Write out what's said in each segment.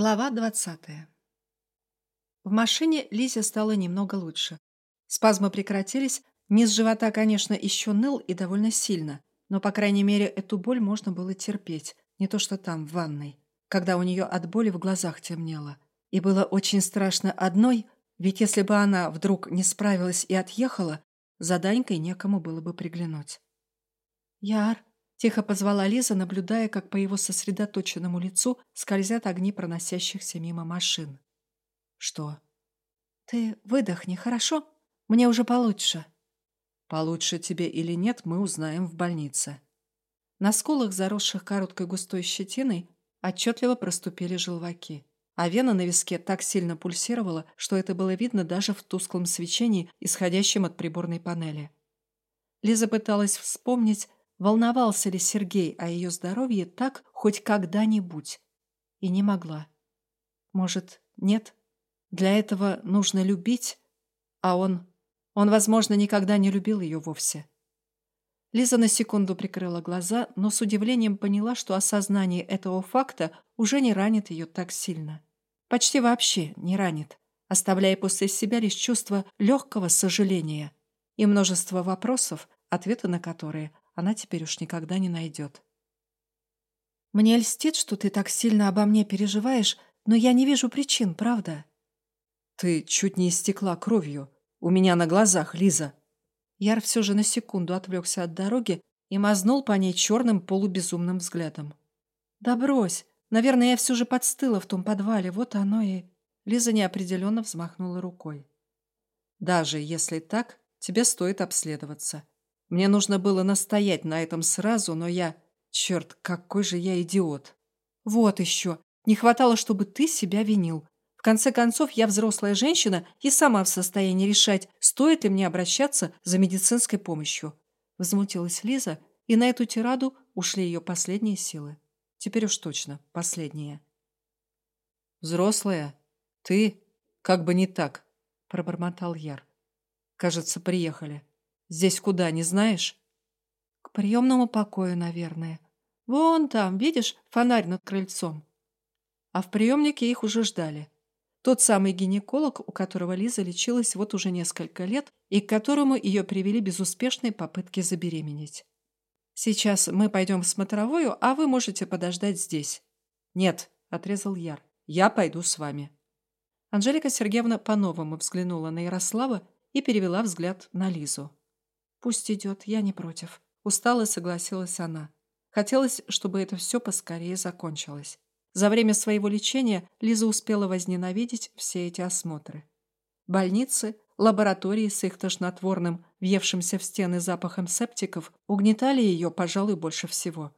Глава двадцатая. В машине Лизе стало немного лучше. Спазмы прекратились, низ живота, конечно, еще ныл и довольно сильно, но, по крайней мере, эту боль можно было терпеть, не то что там, в ванной, когда у нее от боли в глазах темнело. И было очень страшно одной, ведь если бы она вдруг не справилась и отъехала, за Данькой некому было бы приглянуть. «Яр!» — тихо позвала Лиза, наблюдая, как по его сосредоточенному лицу скользят огни проносящихся мимо машин. «Что?» «Ты выдохни, хорошо? Мне уже получше». «Получше тебе или нет, мы узнаем в больнице». На скулах, заросших короткой густой щетиной, отчетливо проступили желваки а вена на виске так сильно пульсировала, что это было видно даже в тусклом свечении, исходящем от приборной панели. Лиза пыталась вспомнить, волновался ли Сергей о ее здоровье так хоть когда-нибудь, и не могла. Может, нет? Для этого нужно любить, а он... Он, возможно, никогда не любил ее вовсе. Лиза на секунду прикрыла глаза, но с удивлением поняла, что осознание этого факта уже не ранит ее так сильно почти вообще не ранит, оставляя после себя лишь чувство легкого сожаления и множество вопросов, ответы на которые она теперь уж никогда не найдет. «Мне льстит, что ты так сильно обо мне переживаешь, но я не вижу причин, правда?» «Ты чуть не истекла кровью. У меня на глазах, Лиза». Яр все же на секунду отвлекся от дороги и мазнул по ней черным полубезумным взглядом. «Да брось! Наверное, я все же подстыла в том подвале, вот оно и...» Лиза неопределенно взмахнула рукой. «Даже если так, тебе стоит обследоваться. Мне нужно было настоять на этом сразу, но я... Черт, какой же я идиот!» «Вот еще! Не хватало, чтобы ты себя винил. В конце концов, я взрослая женщина и сама в состоянии решать, стоит ли мне обращаться за медицинской помощью». Возмутилась Лиза, и на эту тираду ушли ее последние силы. Теперь уж точно, последнее. «Взрослая? Ты? Как бы не так», — пробормотал Яр. «Кажется, приехали. Здесь куда, не знаешь?» «К приемному покою, наверное. Вон там, видишь, фонарь над крыльцом». А в приемнике их уже ждали. Тот самый гинеколог, у которого Лиза лечилась вот уже несколько лет и к которому ее привели безуспешные попытки забеременеть. Сейчас мы пойдем в смотровую, а вы можете подождать здесь». «Нет», — отрезал Яр, — «я пойду с вами». Анжелика Сергеевна по-новому взглянула на Ярослава и перевела взгляд на Лизу. «Пусть идет, я не против». Устала согласилась она. Хотелось, чтобы это все поскорее закончилось. За время своего лечения Лиза успела возненавидеть все эти осмотры. Больницы, Лаборатории с их тошнотворным, въевшимся в стены запахом септиков угнетали ее, пожалуй, больше всего.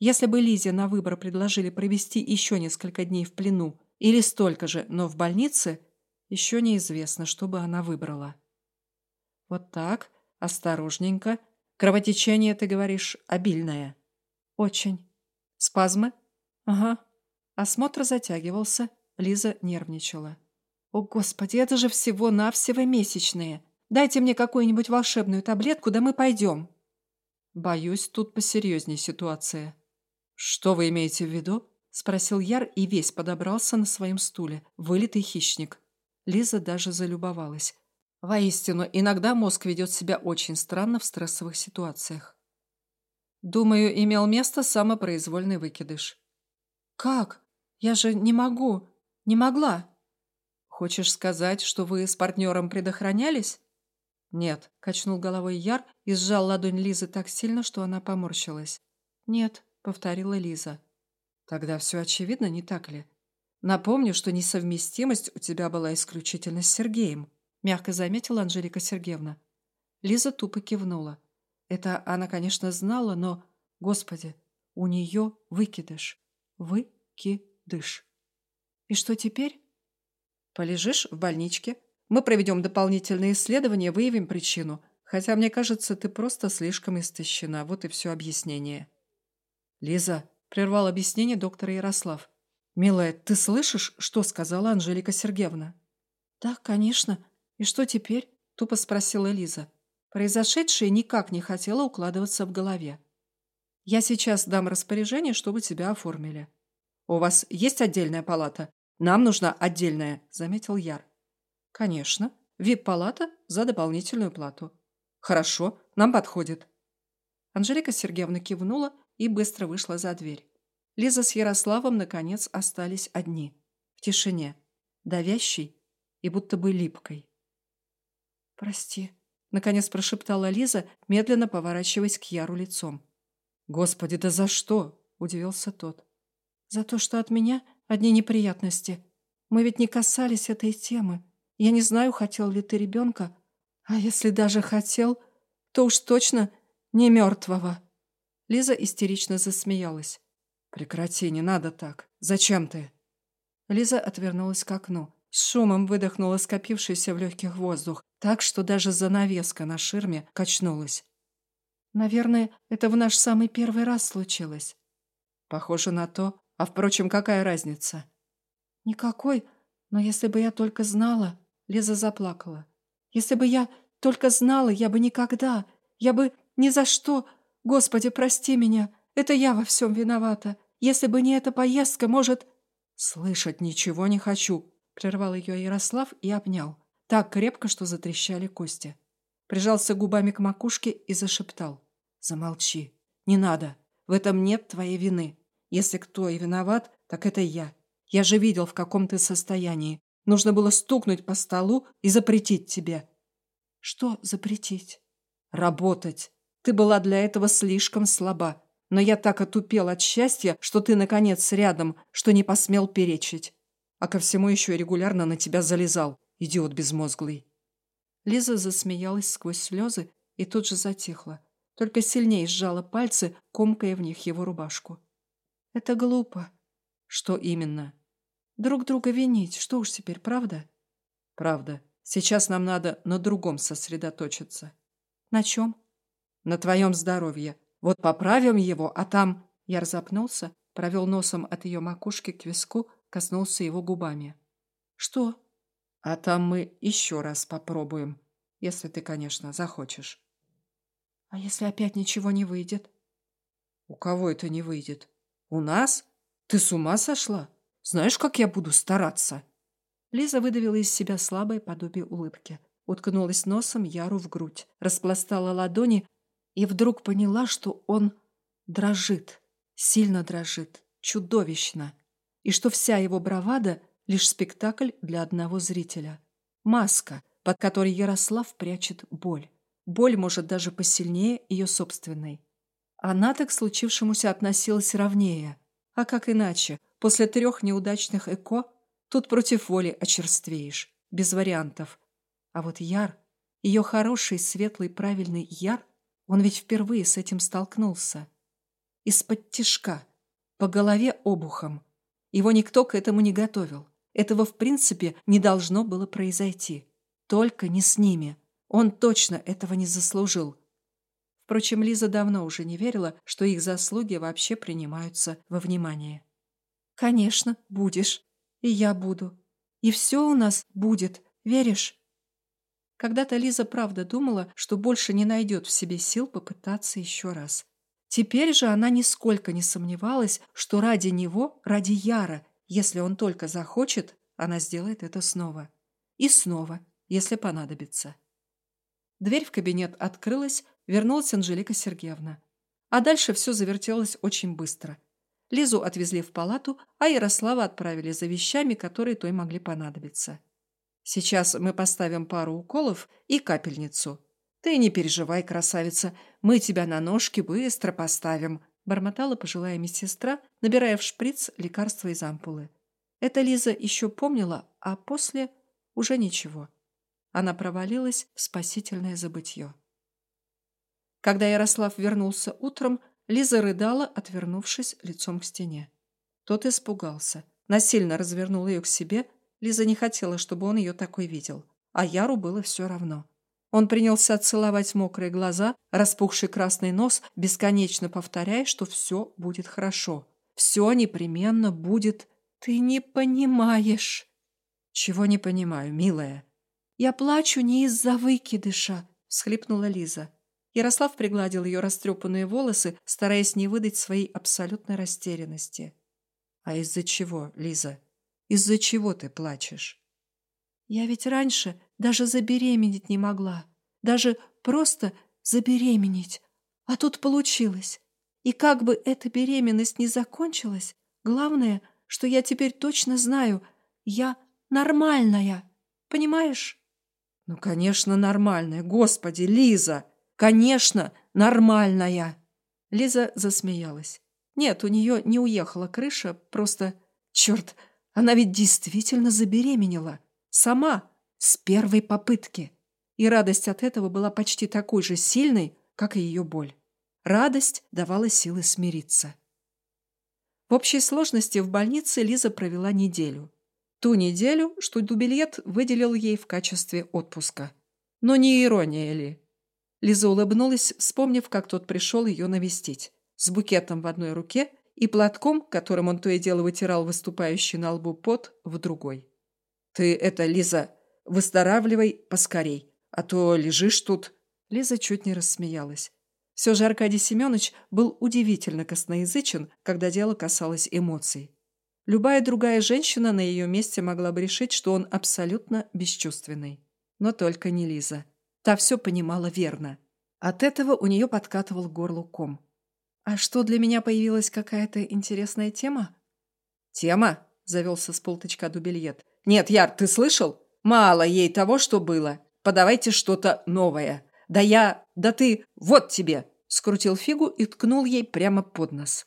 Если бы Лизе на выбор предложили провести еще несколько дней в плену или столько же, но в больнице, еще неизвестно, что бы она выбрала. Вот так, осторожненько. Кровотечение, ты говоришь, обильное. Очень. Спазмы? Ага. Осмотр затягивался. Лиза нервничала. «О, Господи, это же всего-навсего месячные. Дайте мне какую-нибудь волшебную таблетку, да мы пойдем». «Боюсь, тут посерьезнее ситуация». «Что вы имеете в виду?» – спросил Яр и весь подобрался на своем стуле, вылитый хищник. Лиза даже залюбовалась. Воистину, иногда мозг ведет себя очень странно в стрессовых ситуациях. Думаю, имел место самопроизвольный выкидыш. «Как? Я же не могу. Не могла». «Хочешь сказать, что вы с партнером предохранялись?» «Нет», — качнул головой Яр и сжал ладонь Лизы так сильно, что она поморщилась. «Нет», — повторила Лиза. «Тогда все очевидно, не так ли? Напомню, что несовместимость у тебя была исключительно с Сергеем», — мягко заметила Анжелика Сергеевна. Лиза тупо кивнула. Это она, конечно, знала, но, господи, у нее выкидыш. Выкидыш. И что теперь? Полежишь в больничке. Мы проведем дополнительные исследования, выявим причину. Хотя, мне кажется, ты просто слишком истощена. Вот и все объяснение. Лиза, прервал объяснение доктора Ярослав. «Милая, ты слышишь, что сказала Анжелика Сергеевна?» «Да, конечно. И что теперь?» – тупо спросила Лиза. Произошедшее никак не хотела укладываться в голове. «Я сейчас дам распоряжение, чтобы тебя оформили». «У вас есть отдельная палата? Нам нужна отдельная», — заметил Яр. «Конечно. Вип-палата за дополнительную плату». «Хорошо, нам подходит». Анжелика Сергеевна кивнула и быстро вышла за дверь. Лиза с Ярославом, наконец, остались одни. В тишине. Давящей и будто бы липкой. «Прости», — наконец прошептала Лиза, медленно поворачиваясь к Яру лицом. «Господи, да за что?» — удивился тот. «За то, что от меня одни неприятности. Мы ведь не касались этой темы. Я не знаю, хотел ли ты ребенка. А если даже хотел, то уж точно не мертвого». Лиза истерично засмеялась. «Прекрати, не надо так. Зачем ты?» Лиза отвернулась к окну. С шумом выдохнула скопившийся в легких воздух, так что даже занавеска на ширме качнулась. «Наверное, это в наш самый первый раз случилось». «Похоже на то. А впрочем, какая разница?» «Никакой. Но если бы я только знала...» Лиза заплакала. «Если бы я только знала, я бы никогда... Я бы ни за что... Господи, прости меня. Это я во всем виновата. Если бы не эта поездка, может...» «Слышать ничего не хочу», — прервал ее Ярослав и обнял. Так крепко, что затрещали кости. Прижался губами к макушке и зашептал. «Замолчи. Не надо. В этом нет твоей вины. Если кто и виноват, так это я. Я же видел, в каком ты состоянии. Нужно было стукнуть по столу и запретить тебе». «Что запретить?» «Работать. Ты была для этого слишком слаба. Но я так отупел от счастья, что ты, наконец, рядом, что не посмел перечить. А ко всему еще регулярно на тебя залезал, идиот безмозглый». Лиза засмеялась сквозь слезы и тут же затихла. Только сильнее сжала пальцы, комкая в них его рубашку. «Это глупо». «Что именно?» «Друг друга винить. Что уж теперь, правда?» «Правда. Сейчас нам надо на другом сосредоточиться». «На чем?» «На твоем здоровье. Вот поправим его, а там...» Яр запнулся, провел носом от ее макушки к виску, коснулся его губами. «Что?» «А там мы еще раз попробуем, если ты, конечно, захочешь». «А если опять ничего не выйдет?» «У кого это не выйдет? У нас? Ты с ума сошла? Знаешь, как я буду стараться?» Лиза выдавила из себя слабое подобие улыбки, уткнулась носом Яру в грудь, распластала ладони и вдруг поняла, что он дрожит, сильно дрожит, чудовищно, и что вся его бравада — лишь спектакль для одного зрителя. Маска, под которой Ярослав прячет боль. Боль может даже посильнее ее собственной. Она-то к случившемуся относилась ровнее. А как иначе? После трех неудачных ЭКО тут против воли очерствеешь. Без вариантов. А вот Яр, ее хороший, светлый, правильный Яр, он ведь впервые с этим столкнулся. Из-под тишка, по голове обухом. Его никто к этому не готовил. Этого, в принципе, не должно было произойти. Только не с ними. Он точно этого не заслужил. Впрочем, Лиза давно уже не верила, что их заслуги вообще принимаются во внимание. «Конечно, будешь. И я буду. И все у нас будет. Веришь?» Когда-то Лиза правда думала, что больше не найдет в себе сил попытаться еще раз. Теперь же она нисколько не сомневалась, что ради него, ради Яра, если он только захочет, она сделает это снова. И снова, если понадобится. Дверь в кабинет открылась, вернулась Анжелика Сергеевна. А дальше все завертелось очень быстро. Лизу отвезли в палату, а Ярослава отправили за вещами, которые той могли понадобиться. Сейчас мы поставим пару уколов и капельницу. Ты не переживай, красавица, мы тебя на ножки быстро поставим, бормотала пожилая медсестра, набирая в шприц лекарства из ампулы. Это Лиза еще помнила, а после уже ничего. Она провалилась в спасительное забытье. Когда Ярослав вернулся утром, Лиза рыдала, отвернувшись лицом к стене. Тот испугался, насильно развернул ее к себе Лиза не хотела, чтобы он ее такой видел. А Яру было все равно. Он принялся целовать мокрые глаза, распухший красный нос, бесконечно повторяя, что все будет хорошо. Все непременно будет... Ты не понимаешь. Чего не понимаю, милая? Я плачу не из-за выкидыша, всхлипнула Лиза. Ярослав пригладил ее растрепанные волосы, стараясь не выдать своей абсолютной растерянности. А из-за чего, Лиза? Из-за чего ты плачешь? Я ведь раньше даже забеременеть не могла. Даже просто забеременеть. А тут получилось. И как бы эта беременность не закончилась, главное, что я теперь точно знаю, я нормальная. Понимаешь? Ну, конечно, нормальная. Господи, Лиза! Конечно, нормальная. Лиза засмеялась. Нет, у нее не уехала крыша, просто... Черт, она ведь действительно забеременела. Сама, с первой попытки. И радость от этого была почти такой же сильной, как и ее боль. Радость давала силы смириться. В общей сложности в больнице Лиза провела неделю. Ту неделю, что Дубильет выделил ей в качестве отпуска. Но не ирония ли? Лиза улыбнулась, вспомнив, как тот пришел ее навестить. С букетом в одной руке и платком, которым он то и дело вытирал выступающий на лбу пот, в другой. «Ты это, Лиза, выздоравливай поскорей, а то лежишь тут». Лиза чуть не рассмеялась. Все же Аркадий Семенович был удивительно косноязычен, когда дело касалось эмоций. Любая другая женщина на ее месте могла бы решить, что он абсолютно бесчувственный. Но только не Лиза. Та все понимала верно. От этого у нее подкатывал горло ком. «А что, для меня появилась какая-то интересная тема?» «Тема?» – завелся с полточка дубельет. «Нет, Яр, ты слышал? Мало ей того, что было. Подавайте что-то новое. Да я... Да ты... Вот тебе!» Скрутил фигу и ткнул ей прямо под нос.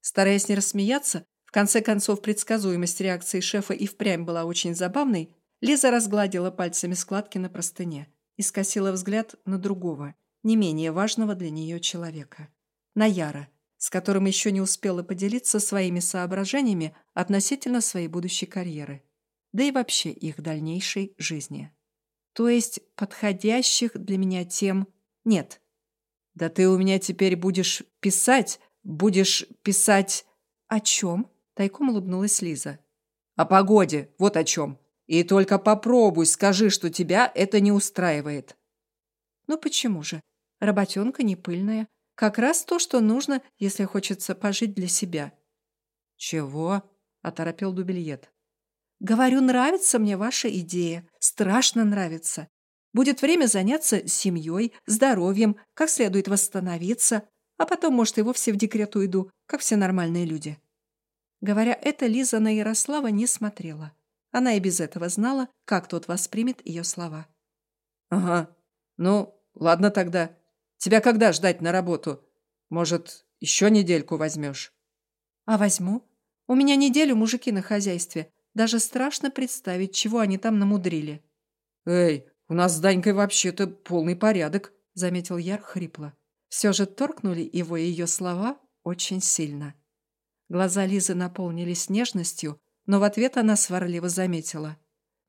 Стараясь не рассмеяться, в конце концов предсказуемость реакции шефа и впрямь была очень забавной, Лиза разгладила пальцами складки на простыне и скосила взгляд на другого, не менее важного для нее человека. На Яра, с которым еще не успела поделиться своими соображениями относительно своей будущей карьеры, да и вообще их дальнейшей жизни. То есть подходящих для меня тем нет. Да ты у меня теперь будешь писать, будешь писать... О чем? Тайком улыбнулась Лиза. О погоде, вот о чем. И только попробуй, скажи, что тебя это не устраивает. Ну почему же? Работенка не пыльная. Как раз то, что нужно, если хочется пожить для себя. Чего? Оторопел Дубельет. Говорю, нравится мне ваша идея. Страшно нравится. Будет время заняться семьей, здоровьем, как следует восстановиться, а потом, может, и вовсе в декрет уйду, как все нормальные люди. Говоря это, Лиза на Ярослава не смотрела. Она и без этого знала, как тот воспримет ее слова. «Ага. Ну, ладно тогда. Тебя когда ждать на работу? Может, еще недельку возьмешь?» «А возьму. У меня неделю мужики на хозяйстве. Даже страшно представить, чего они там намудрили. «Эй, у нас с Данькой вообще-то полный порядок», — заметил Яр хрипло. Все же торкнули его ее слова очень сильно. Глаза Лизы наполнились нежностью, но в ответ она сварливо заметила.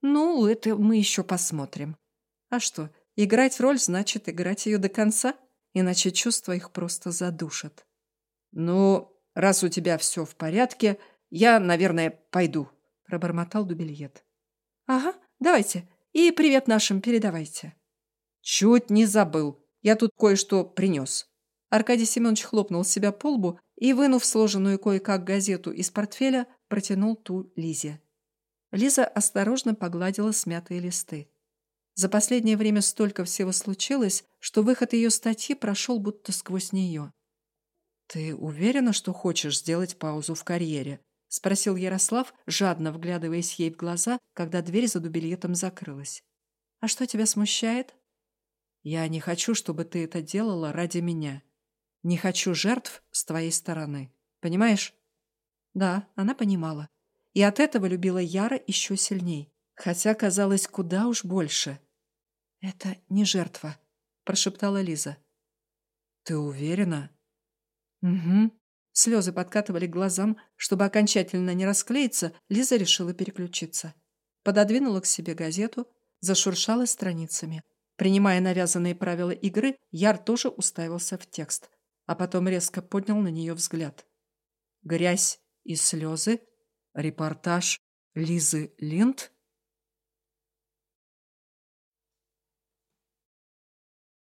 «Ну, это мы еще посмотрим. А что, играть роль значит играть ее до конца, иначе чувства их просто задушат». «Ну, раз у тебя все в порядке, я, наверное, пойду», пробормотал Дубельет. «Ага, давайте. И привет нашим передавайте». «Чуть не забыл. Я тут кое-что принес». Аркадий Семенович хлопнул себя по лбу и, вынув сложенную кое-как газету из портфеля, протянул ту Лизе. Лиза осторожно погладила смятые листы. За последнее время столько всего случилось, что выход ее статьи прошел будто сквозь нее. «Ты уверена, что хочешь сделать паузу в карьере?» — спросил Ярослав, жадно вглядываясь ей в глаза, когда дверь за дубильетом закрылась. «А что тебя смущает?» «Я не хочу, чтобы ты это делала ради меня. Не хочу жертв с твоей стороны. Понимаешь?» Да, она понимала. И от этого любила Яра еще сильней, хотя казалось куда уж больше. «Это не жертва», — прошептала Лиза. «Ты уверена?» «Угу», Слезы подкатывали к глазам. Чтобы окончательно не расклеиться, Лиза решила переключиться. Пододвинула к себе газету, зашуршала страницами. Принимая навязанные правила игры, Яр тоже уставился в текст, а потом резко поднял на нее взгляд. Грязь и слезы, репортаж Лизы Линд